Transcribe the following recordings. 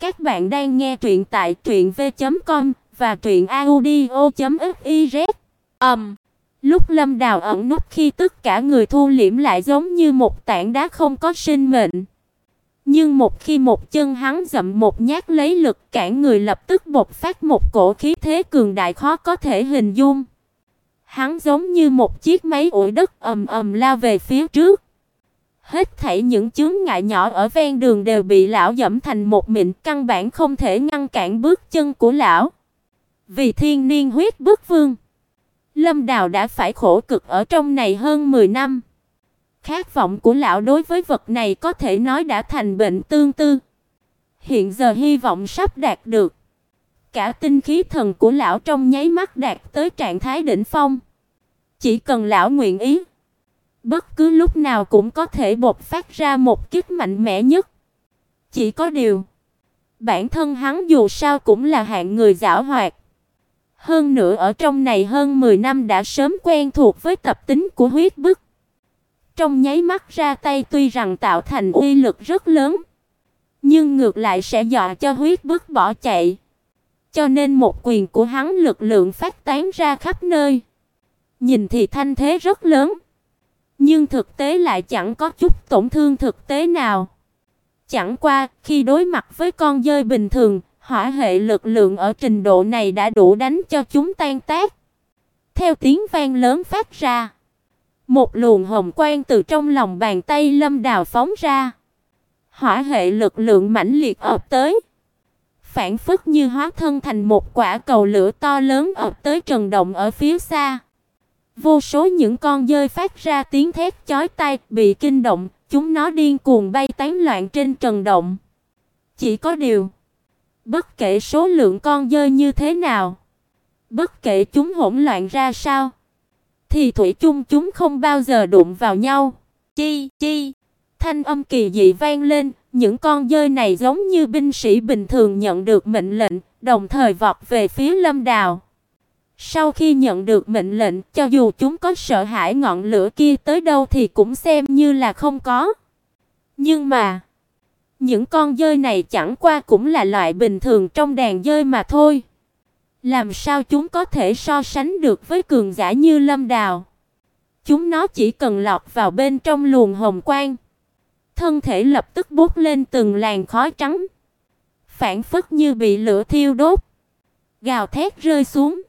Các bạn đang nghe truyện tại truyệnv.com và truyệnaudio.fiz. Ầm. Um, lúc Lâm Đào ẩn nút khi tất cả người thu liễm lại giống như một tảng đá không có sinh mệnh. Nhưng một khi một chân hắn dậm một nhát lấy lực cản người lập tức bộc phát một cổ khí thế cường đại khó có thể hình dung. Hắn giống như một chiếc máy ủi đất ầm ầm lao về phía trước. Hết thảy những chướng ngại nhỏ ở ven đường đều bị lão dẫm thành một mịn, căn bản không thể ngăn cản bước chân của lão. Vì thiên niên huyết bức vương, Lâm Đào đã phải khổ cực ở trong này hơn 10 năm. Khát vọng của lão đối với vật này có thể nói đã thành bệnh tương tư. Hiện giờ hy vọng sắp đạt được. Cả tinh khí thần của lão trong nháy mắt đạt tới trạng thái đỉnh phong. Chỉ cần lão nguyện ý, bất cứ lúc nào cũng có thể bộc phát ra một kích mạnh mẽ nhất. Chỉ có điều, bản thân hắn dù sao cũng là hạng người giảo hoạt. Hơn nữa ở trong này hơn 10 năm đã sớm quen thuộc với tập tính của huyết bức. Trong nháy mắt ra tay tuy rằng tạo thành uy lực rất lớn, nhưng ngược lại sẽ dọa cho huyết bức bỏ chạy. Cho nên một quyền của hắn lực lượng phát tán ra khắp nơi. Nhìn thì thanh thế rất lớn, nhưng thực tế lại chẳng có chút tổn thương thực tế nào. Chẳng qua, khi đối mặt với con dơi bình thường, hỏa hệ lực lượng ở trình độ này đã đủ đánh cho chúng tan tác. Theo tiếng vang lớn phát ra, một luồng hồng quang từ trong lòng bàn tay Lâm Đào phóng ra. Hỏa hệ lực lượng mãnh liệt ập tới, phản phất như hóa thân thành một quả cầu lửa to lớn ập tới Trần Động ở phía xa. Vô số những con dơi phát ra tiếng thét chói tai, bị kinh động, chúng nó điên cuồng bay tán loạn trên trần động. Chỉ có điều, bất kể số lượng con dơi như thế nào, bất kể chúng hỗn loạn ra sao, thì thủy chung chúng không bao giờ đụng vào nhau. Chi chi, thanh âm kỳ dị vang lên, những con dơi này giống như binh sĩ bình thường nhận được mệnh lệnh, đồng thời vọt về phía Lâm Đào. Sau khi nhận được mệnh lệnh, cho dù chúng có sợ hãi ngọn lửa kia tới đâu thì cũng xem như là không có. Nhưng mà, những con dơi này chẳng qua cũng là loại bình thường trong đàn dơi mà thôi. Làm sao chúng có thể so sánh được với cường giả như Lâm Đào? Chúng nó chỉ cần lọt vào bên trong luồng hồng quang, thân thể lập tức bốc lên từng làn khói trắng, phản phất như bị lửa thiêu đốt, gào thét rơi xuống.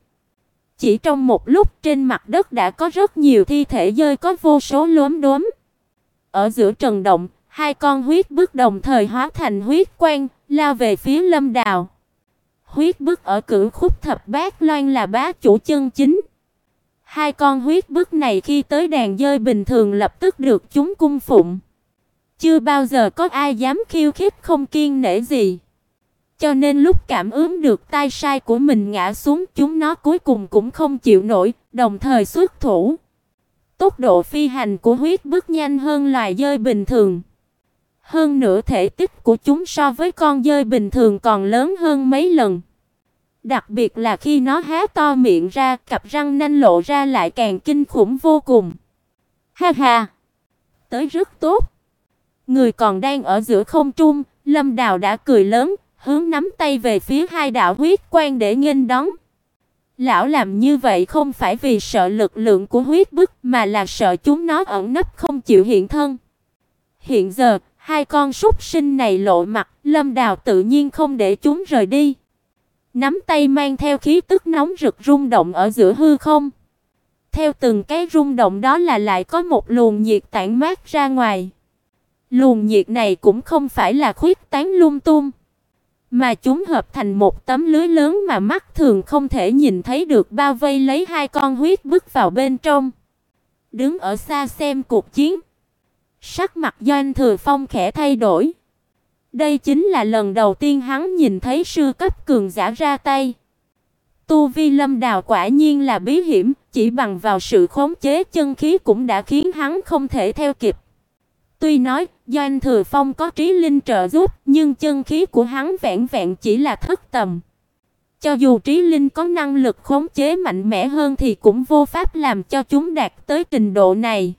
Chỉ trong một lúc trên mặt đất đã có rất nhiều thi thể rơi có vô số lốm đốm. Ở giữa trần động, hai con huyết bức đồng thời hóa thành huyết quang, lao về phía Lâm Đào. Huyết bức ở cửu khúc thập bát loan là bá chủ chân chính. Hai con huyết bức này khi tới đàn dơi bình thường lập tức được chúng cung phụng. Chưa bao giờ có ai dám khiêu khích không kiên nể gì. Cho nên lúc cảm ứng được tai sai của mình ngã xuống, chúng nó cuối cùng cũng không chịu nổi, đồng thời xuất thủ. Tốc độ phi hành của huyết bức nhanh hơn loài dơi bình thường. Hơn nữa thể tích của chúng so với con dơi bình thường còn lớn hơn mấy lần. Đặc biệt là khi nó há to miệng ra, cặp răng nanh lộ ra lại càng kinh khủng vô cùng. Ha ha, tới rất tốt. Người còn đang ở giữa không trung, Lâm Đào đã cười lớn, hướng nắm tay về phía hai đạo huyết quang để nghênh đón. Lão làm như vậy không phải vì sợ lực lượng của huyết bức mà là sợ chúng nó ẩn nấp không chịu hiện thân. Hiện giờ, hai con súc sinh này lộ mặt, Lâm Đào tự nhiên không để chúng rời đi. Nắm tay mang theo khí tức nóng rực rung động ở giữa hư không. Theo từng cái rung động đó là lại có một luồng nhiệt tản mát ra ngoài. Luồng nhiệt này cũng không phải là khuyết tán lung tung, mà chúng hợp thành một tấm lưới lớn mà mắt thường không thể nhìn thấy được bao vây lấy hai con huyết bước vào bên trong. Đứng ở xa xem cuộc chiến, sắc mặt Doanh Thừa Phong khẽ thay đổi. Đây chính là lần đầu tiên hắn nhìn thấy sư cấp cường giả ra tay. Tu vi Lâm Đào quả nhiên là bí hiểm, chỉ bằng vào sự khống chế chân khí cũng đã khiến hắn không thể theo kịp. Tuy nói, Doanh Thừa Phong có trí linh trợ giúp, nhưng chân khí của hắn vẹn vẹn chỉ là thất tầm. Cho dù trí linh có năng lực khống chế mạnh mẽ hơn thì cũng vô pháp làm cho chúng đạt tới trình độ này.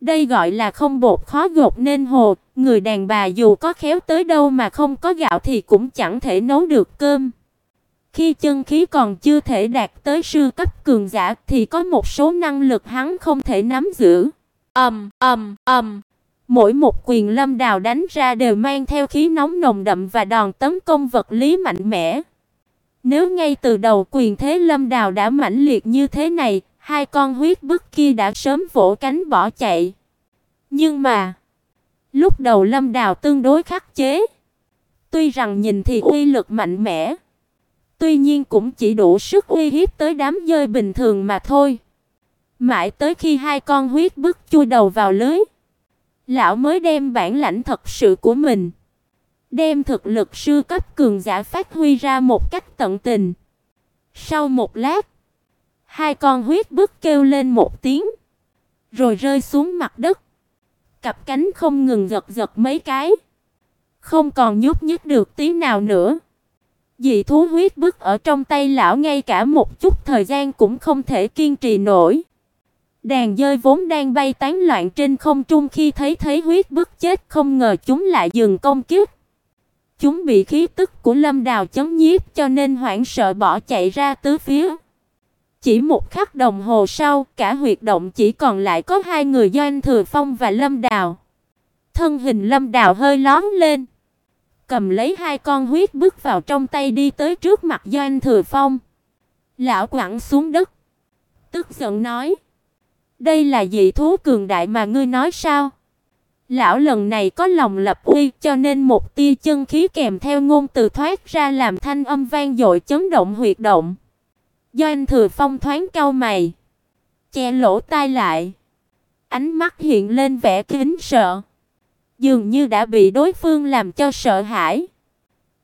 Đây gọi là không bột khó gột nên hồ, người đàn bà dù có khéo tới đâu mà không có gạo thì cũng chẳng thể nấu được cơm. Khi chân khí còn chưa thể đạt tới sư cấp cường giả thì có một số năng lực hắn không thể nắm giữ. Ầm ầm ầm. Mỗi một quyền Lâm Đào đánh ra đều mang theo khí nóng nồng đậm và đòn tấn công vật lý mạnh mẽ. Nếu ngay từ đầu quyền thế Lâm Đào đã mãnh liệt như thế này, hai con huyết bức kia đã sớm vỗ cánh bỏ chạy. Nhưng mà, lúc đầu Lâm Đào tương đối khắc chế. Tuy rằng nhìn thì uy lực mạnh mẽ, tuy nhiên cũng chỉ đủ sức uy hiếp tới đám dơi bình thường mà thôi. Mãi tới khi hai con huyết bức chui đầu vào lưới, lão mới đem bản lãnh thật sự của mình, đem thực lực sư cấp cường giả phát huy ra một cách tận tình. Sau một lát, hai con huyết bức kêu lên một tiếng, rồi rơi xuống mặt đất. Cặp cánh không ngừng giật giật mấy cái, không còn nhúc nhích được tí nào nữa. Dị thú huyết bức ở trong tay lão ngay cả một chút thời gian cũng không thể kiên trì nổi. Đàn dơi vốn đang bay tán loạn trên không trung khi thấy thấy huyết bức chết không ngờ chúng lại dừng công kích. Chúng bị khí tức của Lâm Đào chấn nhiếp cho nên hoảng sợ bỏ chạy ra tứ phía. Chỉ một khắc đồng hồ sau, cả huyệt động chỉ còn lại có hai người Doanh Thừa Phong và Lâm Đào. Thân hình Lâm Đào hơi lón lên, cầm lấy hai con huyết bước vào trong tay đi tới trước mặt Doanh Thừa Phong. Lão quẳng xuống đất, tức giận nói: đây là dị thú cường đại mà ngươi nói sao? Lão lần này có lòng lập uy, cho nên một tia chân khí kèm theo ngôn từ thoát ra làm thanh âm vang dội chấn động huyệt động. Do anh Thừa Phong thoáng cau mày, che lỗ tai lại, ánh mắt hiện lên vẻ kính sợ, dường như đã bị đối phương làm cho sợ hãi.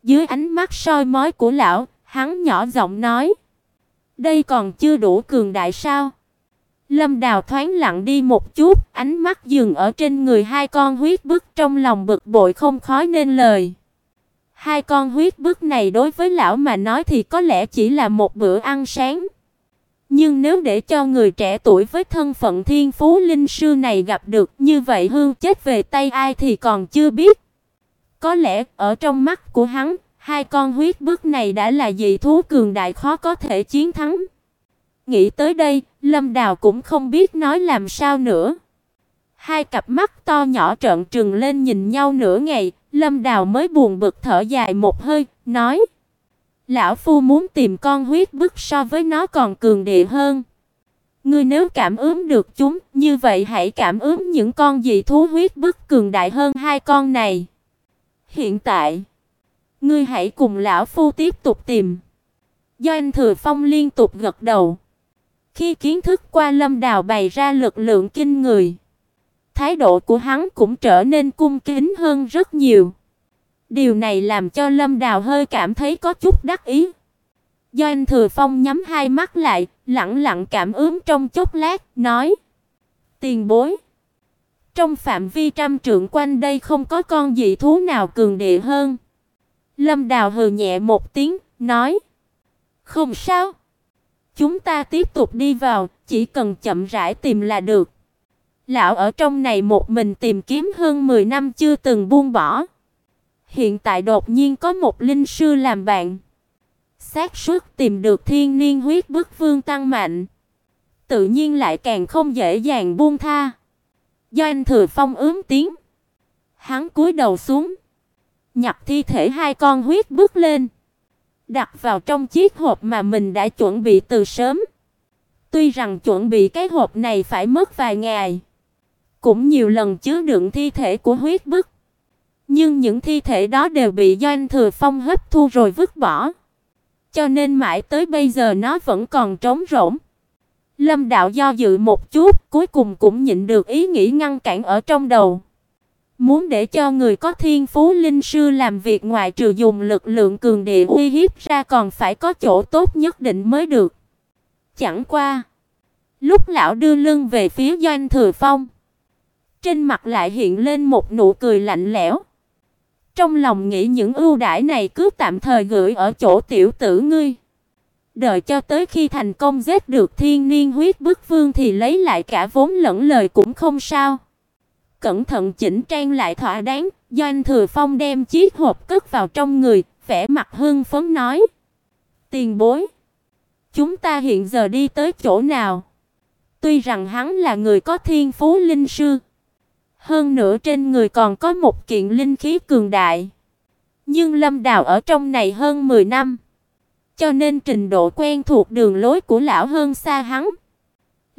Dưới ánh mắt soi mói của lão, hắn nhỏ giọng nói: "Đây còn chưa đủ cường đại sao?" Lâm Đào thoáng lặng đi một chút, ánh mắt dừng ở trên người hai con huyết bức trong lòng bực bội không khói nên lời. Hai con huyết bức này đối với lão mà nói thì có lẽ chỉ là một bữa ăn sáng. Nhưng nếu để cho người trẻ tuổi với thân phận thiên phú linh sư này gặp được như vậy hương chết về tay ai thì còn chưa biết. Có lẽ ở trong mắt của hắn, hai con huyết bức này đã là dị thú cường đại khó có thể chiến thắng. Nghĩ tới đây, Lâm Đào cũng không biết nói làm sao nữa. Hai cặp mắt to nhỏ trợn trừng lên nhìn nhau nửa ngày, Lâm Đào mới buồn bực thở dài một hơi, nói: "Lão phu muốn tìm con huyết bức so với nó còn cường địa hơn. Ngươi nếu cảm ứng được chúng, như vậy hãy cảm ứng những con dị thú huyết bức cường đại hơn hai con này. Hiện tại, ngươi hãy cùng lão phu tiếp tục tìm." Do anh Thừa Phong liên tục gật đầu. Khi kiến thức qua Lâm Đào bày ra lực lượng kinh người, thái độ của hắn cũng trở nên cung kính hơn rất nhiều. Điều này làm cho Lâm Đào hơi cảm thấy có chút đắc ý. Do anh Thừa Phong nhắm hai mắt lại, lặng lặng cảm ứng trong chốc lát, nói: "Tiền bối, trong phạm vi trăm trượng quanh đây không có con dị thú nào cường địa hơn." Lâm Đào hừ nhẹ một tiếng, nói: "Không sao." Chúng ta tiếp tục đi vào, chỉ cần chậm rãi tìm là được. Lão ở trong này một mình tìm kiếm hơn 10 năm chưa từng buông bỏ. Hiện tại đột nhiên có một linh sư làm bạn. Xác suất tìm được thiên niên huyết bức vương tăng mạnh. Tự nhiên lại càng không dễ dàng buông tha. Do anh Thừa Phong ướm tiếng. Hắn cúi đầu xuống. Nhặt thi thể hai con huyết bước lên đặt vào trong chiếc hộp mà mình đã chuẩn bị từ sớm. Tuy rằng chuẩn bị cái hộp này phải mất vài ngày, cũng nhiều lần chứa đựng thi thể của huyết bức, nhưng những thi thể đó đều bị Doanh Thừa Phong hấp thu rồi vứt bỏ. Cho nên mãi tới bây giờ nó vẫn còn trống rỗng. Lâm Đạo do dự một chút, cuối cùng cũng nhịn được ý nghĩ ngăn cản ở trong đầu. Muốn để cho người có thiên phú linh sư làm việc ngoại trừ dùng lực lượng cường địa uy hiếp ra còn phải có chỗ tốt nhất định mới được. Chẳng qua, lúc lão đưa lưng về phía Doanh Thừa Phong, trên mặt lại hiện lên một nụ cười lạnh lẽo. Trong lòng nghĩ những ưu đãi này cứ tạm thời gửi ở chỗ tiểu tử ngươi. Đợi cho tới khi thành công giết được thiên niên huyết bức vương thì lấy lại cả vốn lẫn lời cũng không sao cẩn thận chỉnh trang lại thỏa đáng, Doanh Thừa Phong đem chiếc hộp cất vào trong người, vẻ mặt hưng phấn nói: "Tiền bối, chúng ta hiện giờ đi tới chỗ nào?" Tuy rằng hắn là người có thiên phú linh sư, hơn nữa trên người còn có một kiện linh khí cường đại, nhưng Lâm Đào ở trong này hơn 10 năm, cho nên trình độ quen thuộc đường lối của lão hơn xa hắn.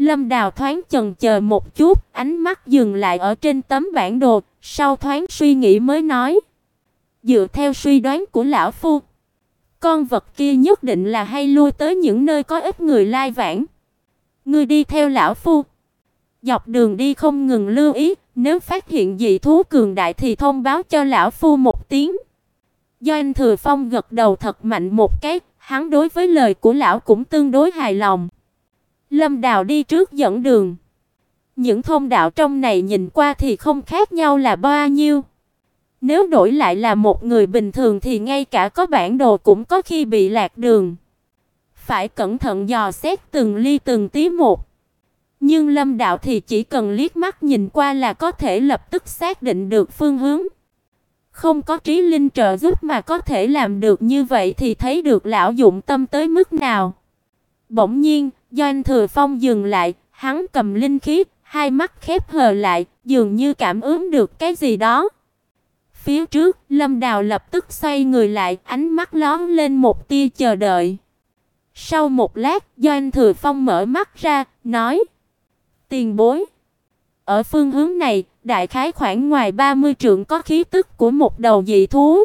Lâm Đào thoáng chần chờ một chút, ánh mắt dừng lại ở trên tấm bản đồ, sau thoáng suy nghĩ mới nói: "Dựa theo suy đoán của lão phu, con vật kia nhất định là hay lui tới những nơi có ít người lai vãng. Ngươi đi theo lão phu, dọc đường đi không ngừng lưu ý, nếu phát hiện dị thú cường đại thì thông báo cho lão phu một tiếng." Do anh Thừa Phong gật đầu thật mạnh một cái, hắn đối với lời của lão cũng tương đối hài lòng. Lâm Đào đi trước dẫn đường. Những thông đạo trong này nhìn qua thì không khác nhau là bao nhiêu. Nếu đổi lại là một người bình thường thì ngay cả có bản đồ cũng có khi bị lạc đường. Phải cẩn thận dò xét từng ly từng tí một. Nhưng Lâm Đạo thì chỉ cần liếc mắt nhìn qua là có thể lập tức xác định được phương hướng. Không có trí linh trợ giúp mà có thể làm được như vậy thì thấy được lão dụng tâm tới mức nào. Bỗng nhiên, Doanh Thừa Phong dừng lại, hắn cầm linh khí, hai mắt khép hờ lại, dường như cảm ứng được cái gì đó. Phía trước, Lâm Đào lập tức xoay người lại, ánh mắt lóe lên một tia chờ đợi. Sau một lát, Doanh Thừa Phong mở mắt ra, nói: "Tiền bối." Ở phương hướng này, đại khái khoảng ngoài 30 trượng có khí tức của một đầu dị thú.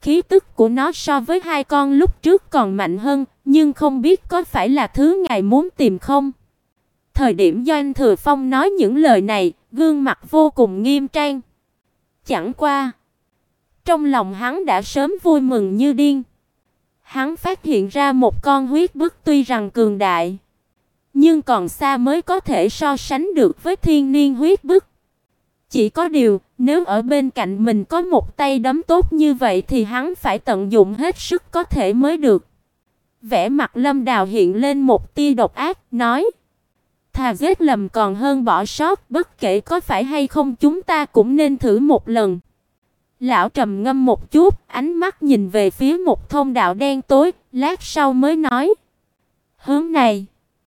Khí tức của nó so với hai con lúc trước còn mạnh hơn, nhưng không biết có phải là thứ ngài muốn tìm không? Thời điểm Doanh Thừa Phong nói những lời này, gương mặt vô cùng nghiêm trang. Chẳng qua, trong lòng hắn đã sớm vui mừng như điên. Hắn phát hiện ra một con huyết bức tuy rằng cường đại, nhưng còn xa mới có thể so sánh được với thiên niên huyết bức. Chỉ có điều, nếu ở bên cạnh mình có một tay đấm tốt như vậy thì hắn phải tận dụng hết sức có thể mới được. Vẻ mặt Lâm Đào hiện lên một tia độc ác, nói: "Thà giết lầm còn hơn bỏ sót, bất kể có phải hay không chúng ta cũng nên thử một lần." Lão trầm ngâm một chút, ánh mắt nhìn về phía một thông đạo đen tối, lát sau mới nói: "Hướng này."